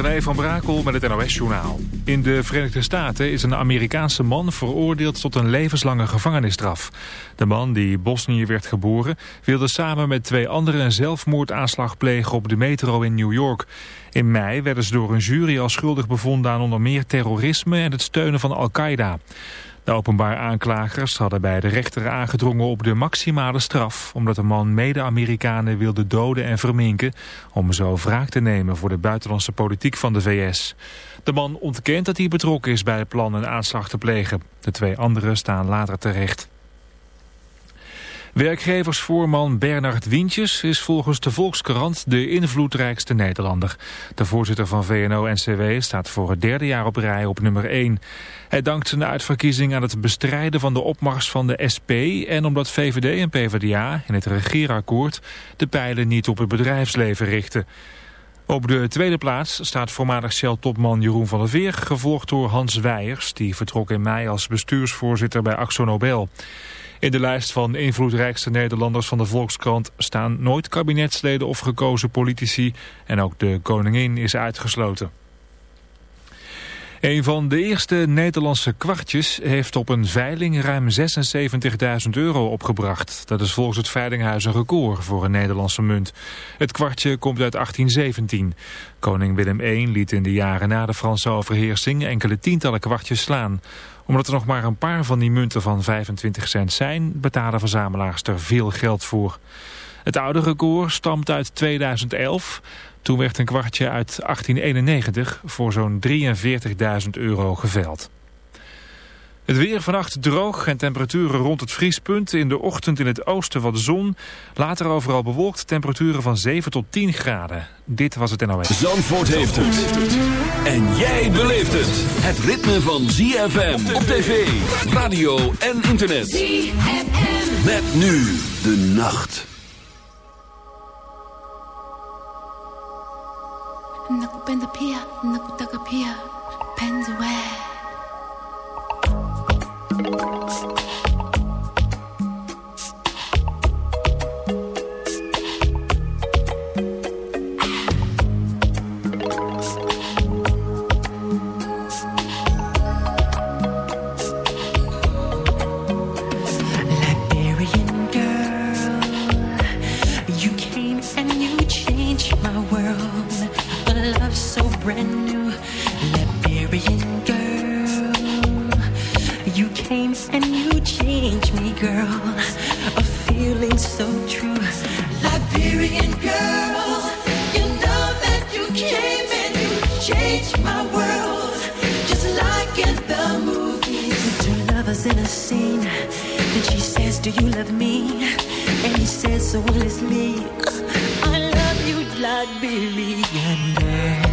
René van Brakel met het NOS-journaal. In de Verenigde Staten is een Amerikaanse man veroordeeld tot een levenslange gevangenisstraf. De man, die Bosnië werd geboren, wilde samen met twee anderen een zelfmoordaanslag plegen op de metro in New York. In mei werden ze door een jury al schuldig bevonden aan onder meer terrorisme en het steunen van Al-Qaeda. De openbaar aanklagers hadden bij de rechter aangedrongen op de maximale straf... omdat de man mede-Amerikanen wilde doden en verminken... om zo wraak te nemen voor de buitenlandse politiek van de VS. De man ontkent dat hij betrokken is bij het plan een aanslag te plegen. De twee anderen staan later terecht. Werkgeversvoorman Bernard Wientjes is volgens de Volkskrant de invloedrijkste Nederlander. De voorzitter van VNO-NCW staat voor het derde jaar op rij op nummer 1. Hij dankt zijn uitverkiezing aan het bestrijden van de opmars van de SP... en omdat VVD en PvdA in het regeerakkoord de pijlen niet op het bedrijfsleven richten. Op de tweede plaats staat voormalig Shell-topman Jeroen van der Veer... gevolgd door Hans Weijers, die vertrok in mei als bestuursvoorzitter bij Axo Nobel. In de lijst van invloedrijkste Nederlanders van de Volkskrant staan nooit kabinetsleden of gekozen politici en ook de koningin is uitgesloten. Een van de eerste Nederlandse kwartjes heeft op een veiling ruim 76.000 euro opgebracht. Dat is volgens het Veilinghuis een record voor een Nederlandse munt. Het kwartje komt uit 1817. Koning Willem I liet in de jaren na de Franse overheersing enkele tientallen kwartjes slaan omdat er nog maar een paar van die munten van 25 cent zijn, betalen verzamelaars er veel geld voor. Het oude record stamt uit 2011. Toen werd een kwartje uit 1891 voor zo'n 43.000 euro geveld. Het weer vannacht droog en temperaturen rond het vriespunt. In de ochtend in het oosten wat zon. Later overal bewolkt temperaturen van 7 tot 10 graden. Dit was het NOS. Zandvoort heeft het. En jij beleeft het. Het ritme van ZFM op tv, radio en internet. ZFM. Met nu de nacht. Nakupenda pia, nakutaka pia, penzi Mix. girl, a feeling so true. Liberian girl, you know that you came and you changed my world, just like in the movies. Two lovers in a scene, and she says, Do you love me? And he says, So will it's me. I love you, Liberian girl.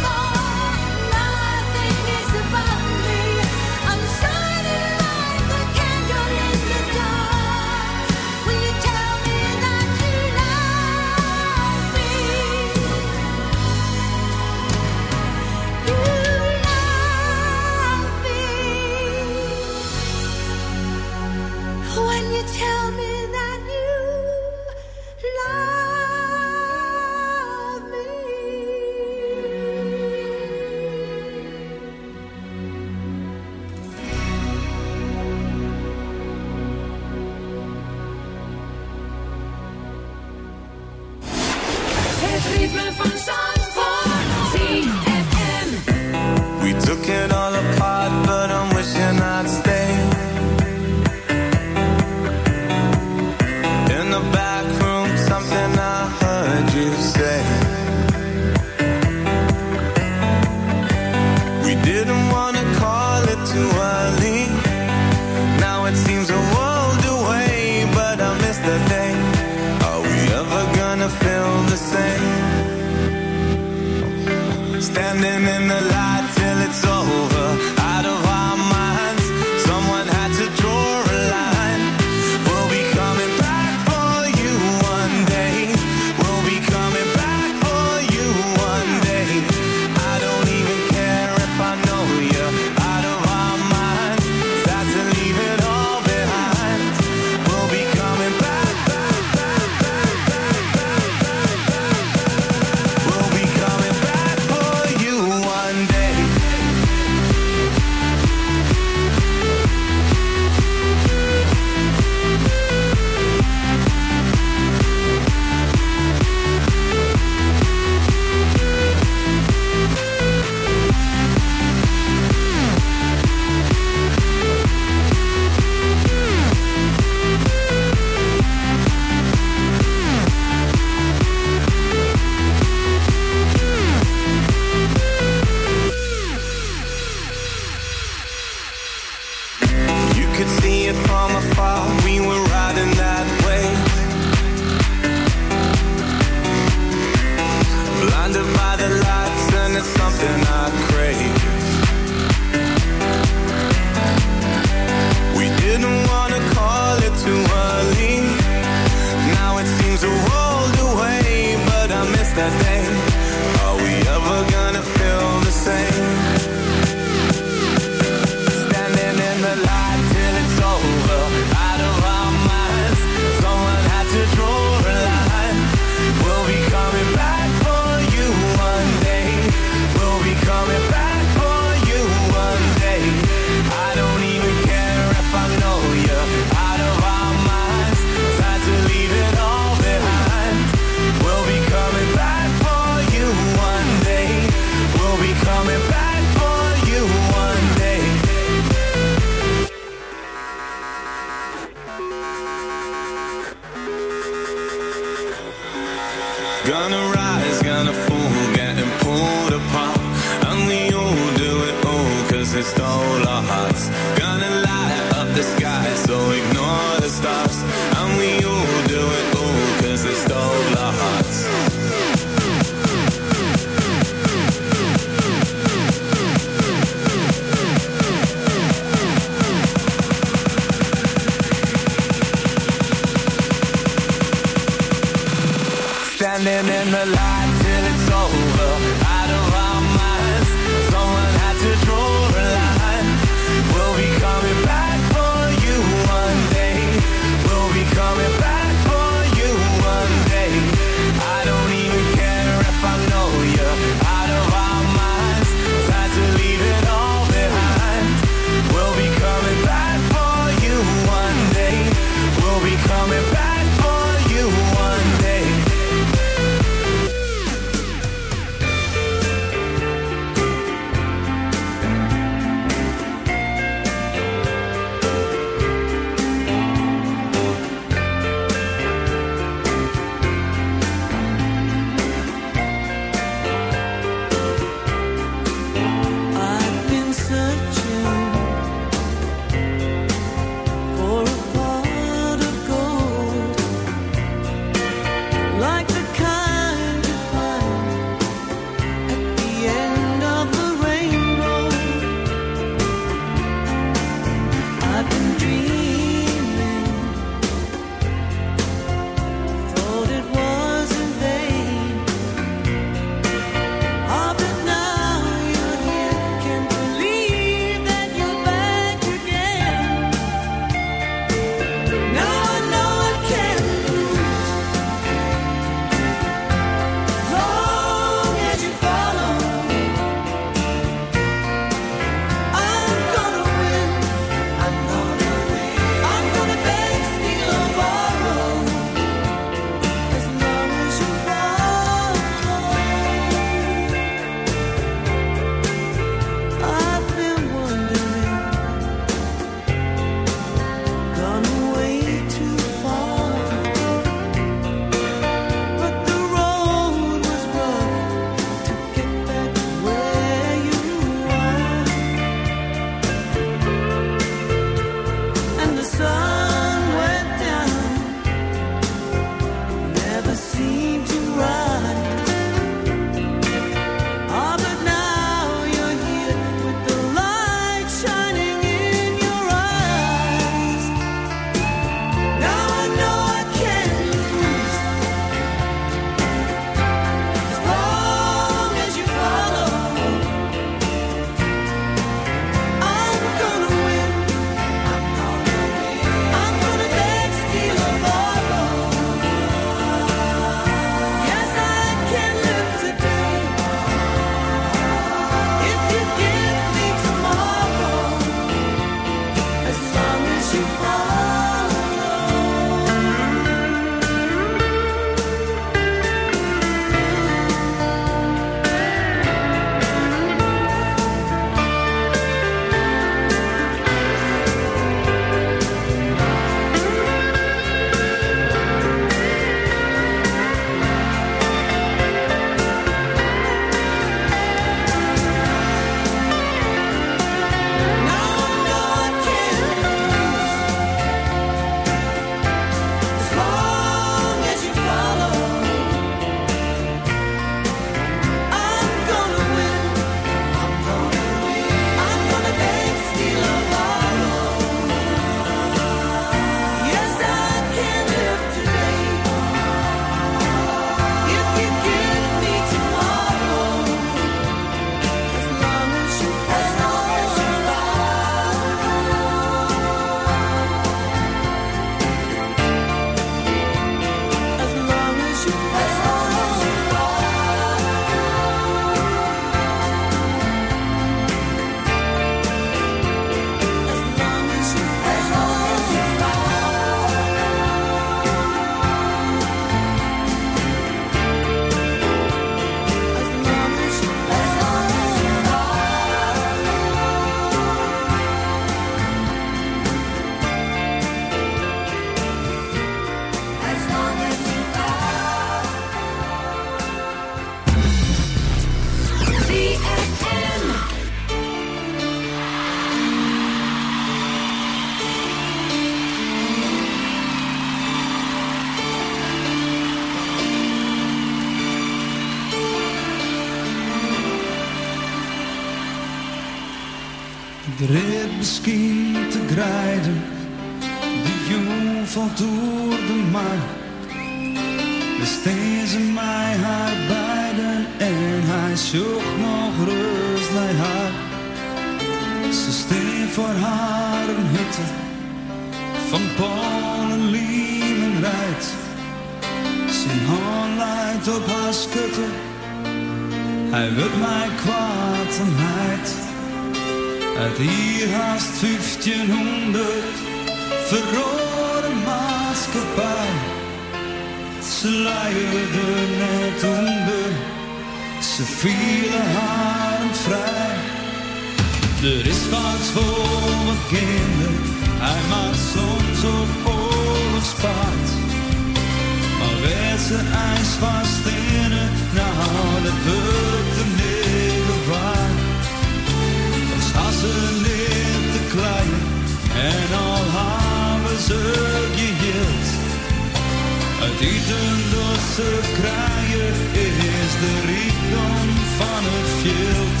de rijkdom van het veld.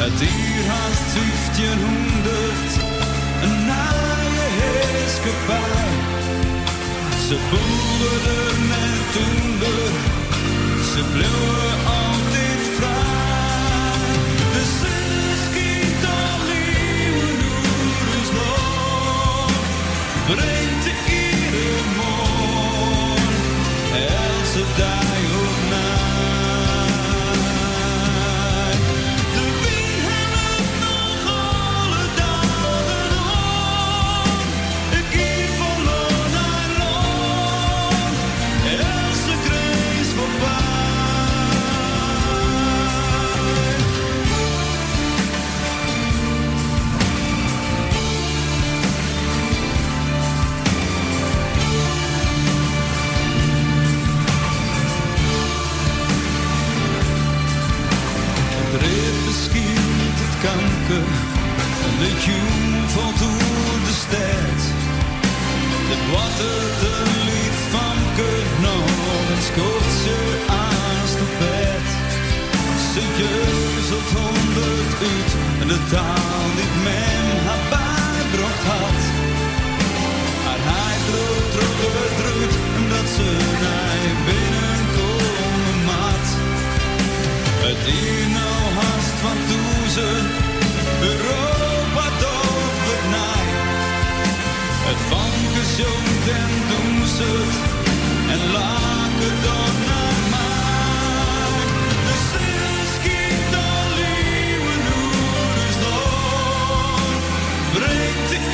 Het uur haast 1500, een je heerskepaar. Ze boeren met toender, ze bleven altijd vrij. De zon schiet al leeuwen door ons brengt de ere morgen, ze dag. brengt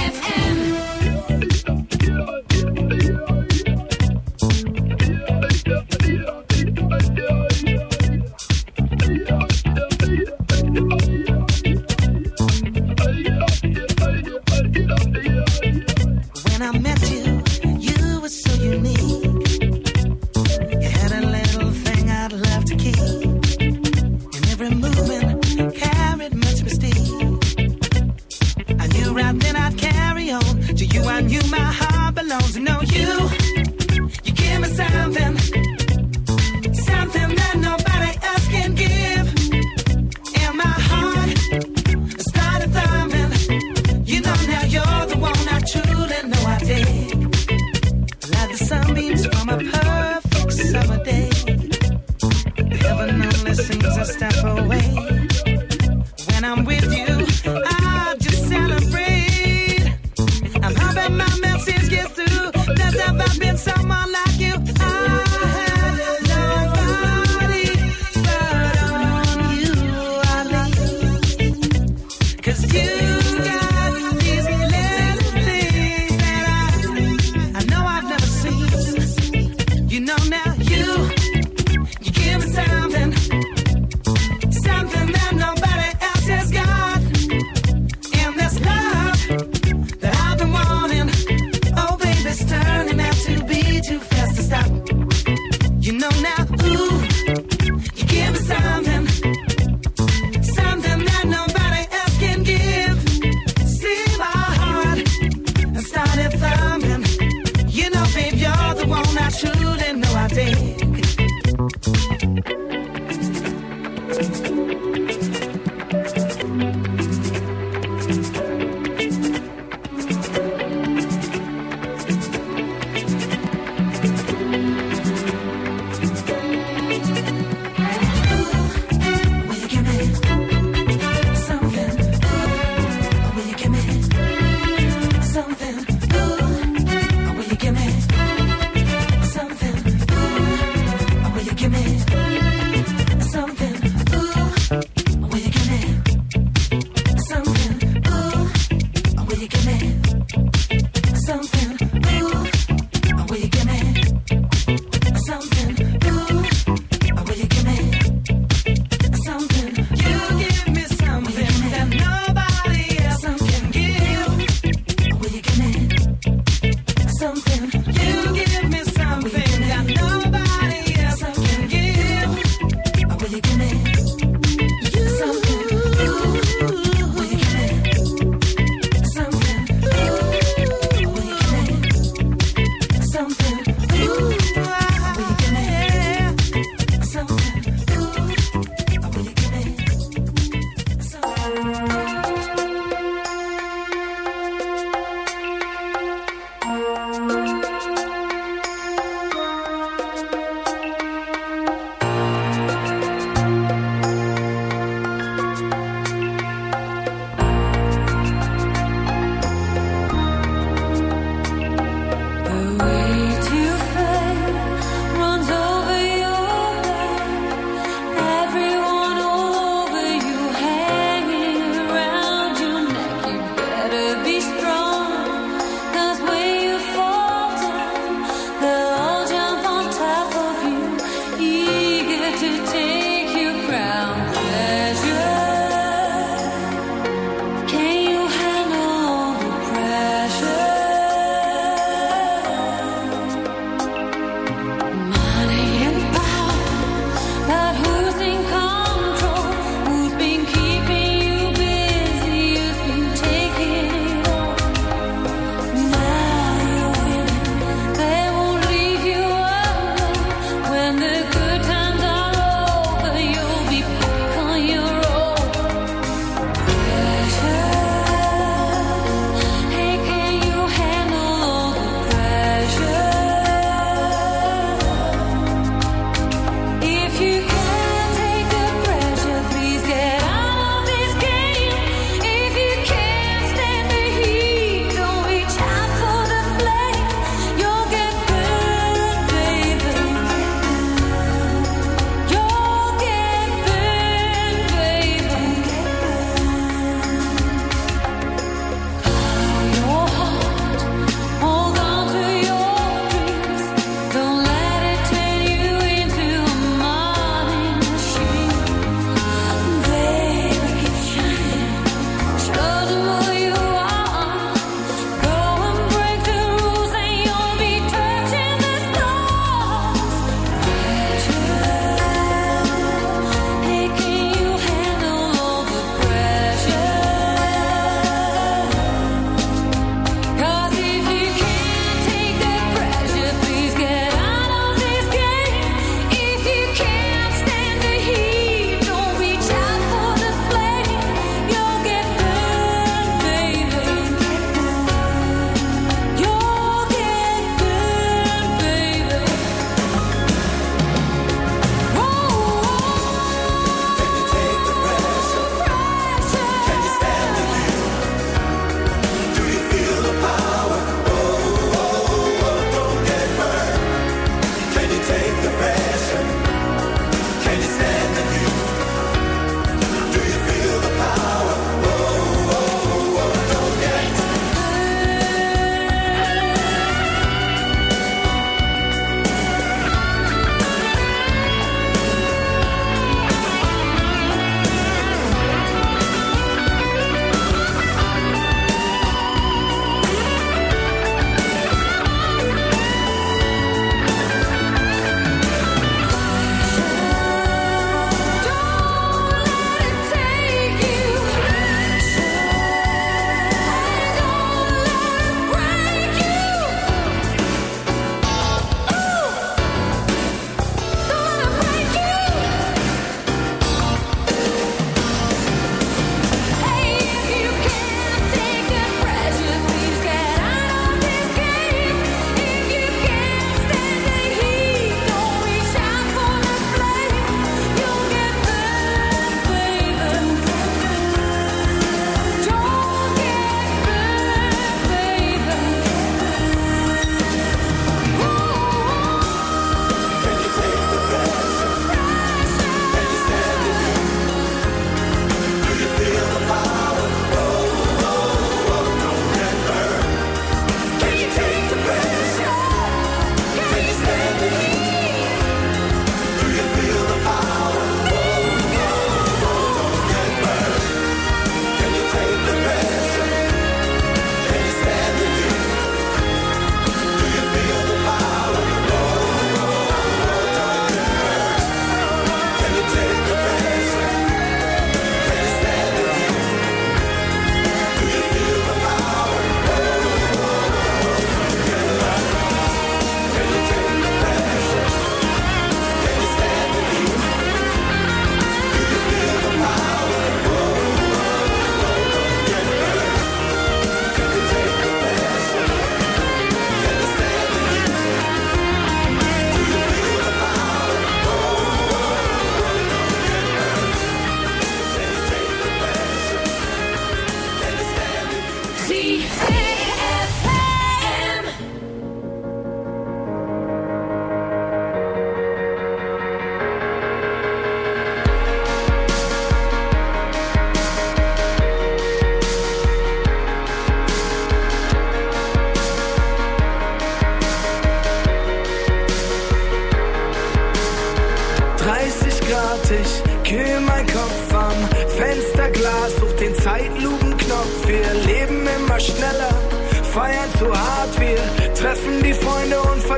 Cause you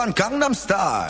van Gangnam Style.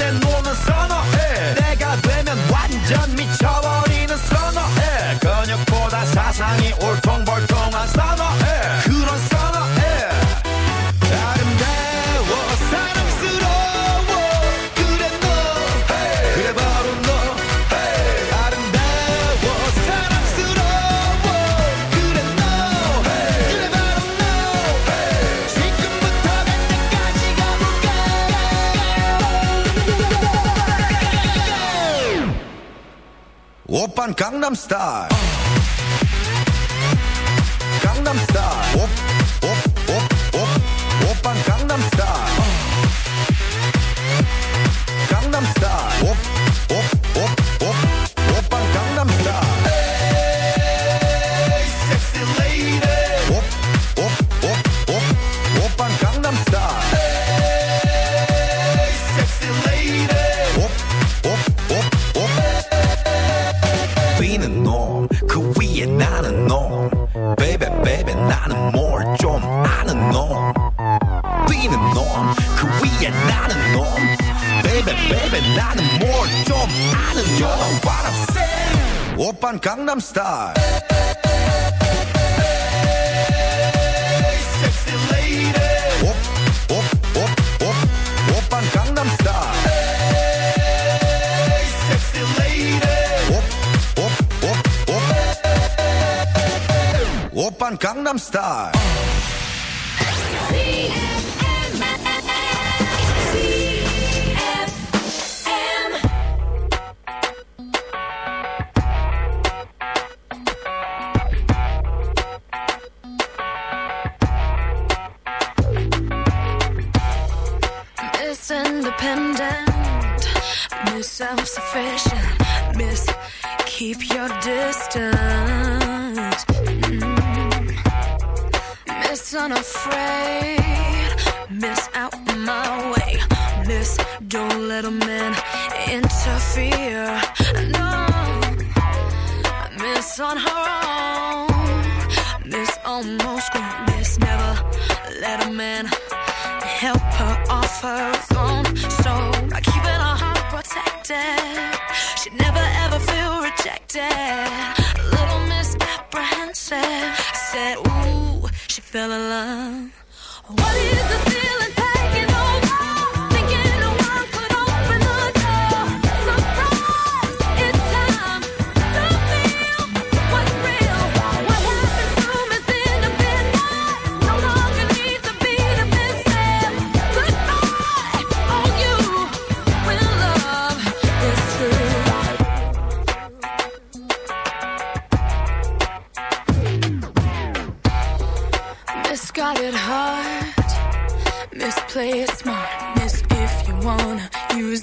gangnam style. star. unafraid. Miss out my way. Miss, don't let a man Interfere. No. Miss on her own. Miss almost grown. Miss never let a man Help her off her own. So by keeping her heart protected, she never ever feel rejected. Little Miss apprehensive. said, fell in love.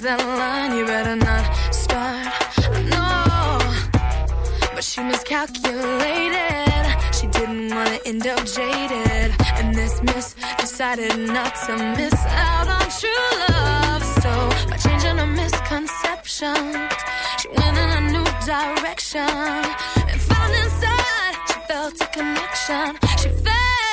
that line, you better not start. No, but she miscalculated. She didn't want to end up jaded. And this miss decided not to miss out on true love. So by changing a misconception, she went in a new direction. And found inside, she felt a connection. She felt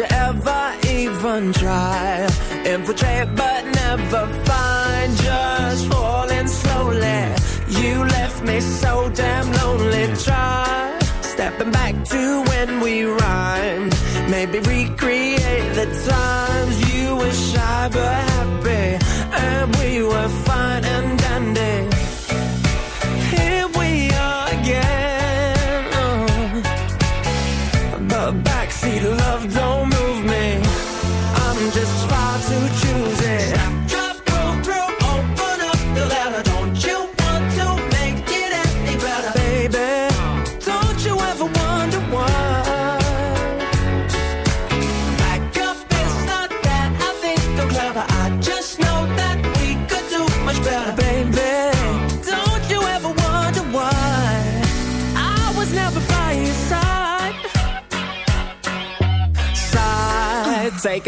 you ever even try? Infiltrate